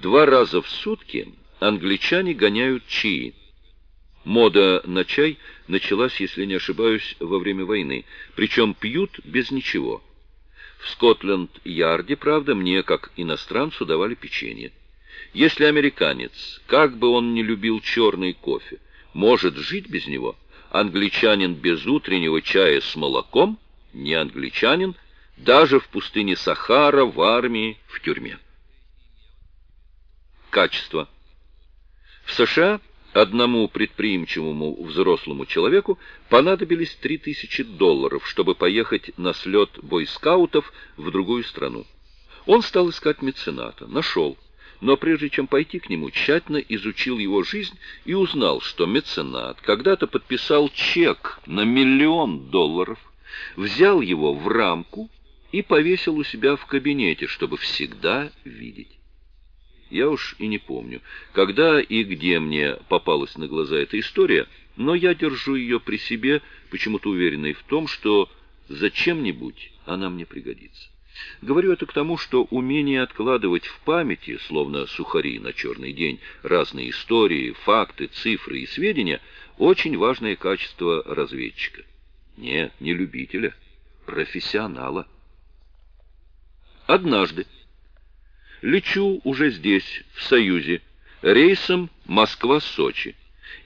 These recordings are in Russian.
Два раза в сутки англичане гоняют чаи. Мода на чай началась, если не ошибаюсь, во время войны, причем пьют без ничего. В Скотленд-Ярде, правда, мне, как иностранцу, давали печенье. Если американец, как бы он ни любил черный кофе, может жить без него, англичанин без утреннего чая с молоком не англичанин, даже в пустыне Сахара, в армии, в тюрьме. Качество. В США одному предприимчивому взрослому человеку понадобились 3000 долларов, чтобы поехать на слет бойскаутов в другую страну. Он стал искать мецената, нашел, но прежде чем пойти к нему, тщательно изучил его жизнь и узнал, что меценат когда-то подписал чек на миллион долларов, взял его в рамку и повесил у себя в кабинете, чтобы всегда видеть. Я уж и не помню, когда и где мне попалась на глаза эта история, но я держу ее при себе, почему-то уверенный в том, что зачем-нибудь она мне пригодится. Говорю это к тому, что умение откладывать в памяти, словно сухари на черный день, разные истории, факты, цифры и сведения, очень важное качество разведчика. Нет, не любителя, профессионала. Однажды Лечу уже здесь, в Союзе, рейсом Москва-Сочи,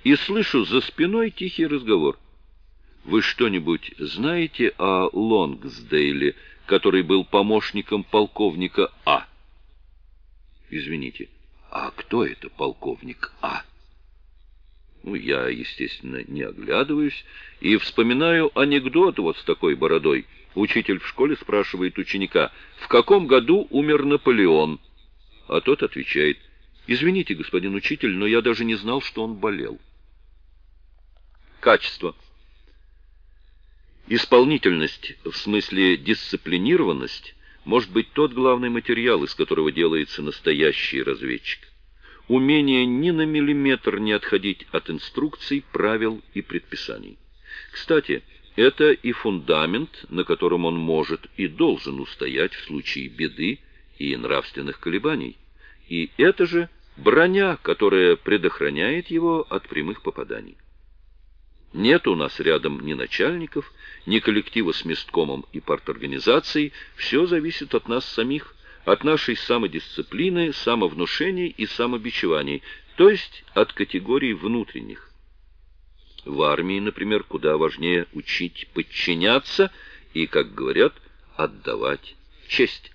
и слышу за спиной тихий разговор. Вы что-нибудь знаете о Лонгсдейле, который был помощником полковника А? Извините, а кто это полковник А? Ну, я, естественно, не оглядываюсь и вспоминаю анекдот вот с такой бородой — Учитель в школе спрашивает ученика, в каком году умер Наполеон? А тот отвечает, извините, господин учитель, но я даже не знал, что он болел. Качество. Исполнительность, в смысле дисциплинированность, может быть тот главный материал, из которого делается настоящий разведчик. Умение ни на миллиметр не отходить от инструкций, правил и предписаний. Кстати, это и фундамент, на котором он может и должен устоять в случае беды и нравственных колебаний. И это же броня, которая предохраняет его от прямых попаданий. Нет у нас рядом ни начальников, ни коллектива с месткомом и парторганизацией, все зависит от нас самих, от нашей самодисциплины, самовнушений и самобичеваний, то есть от категорий внутренних. В армии, например, куда важнее учить подчиняться и, как говорят, отдавать честь.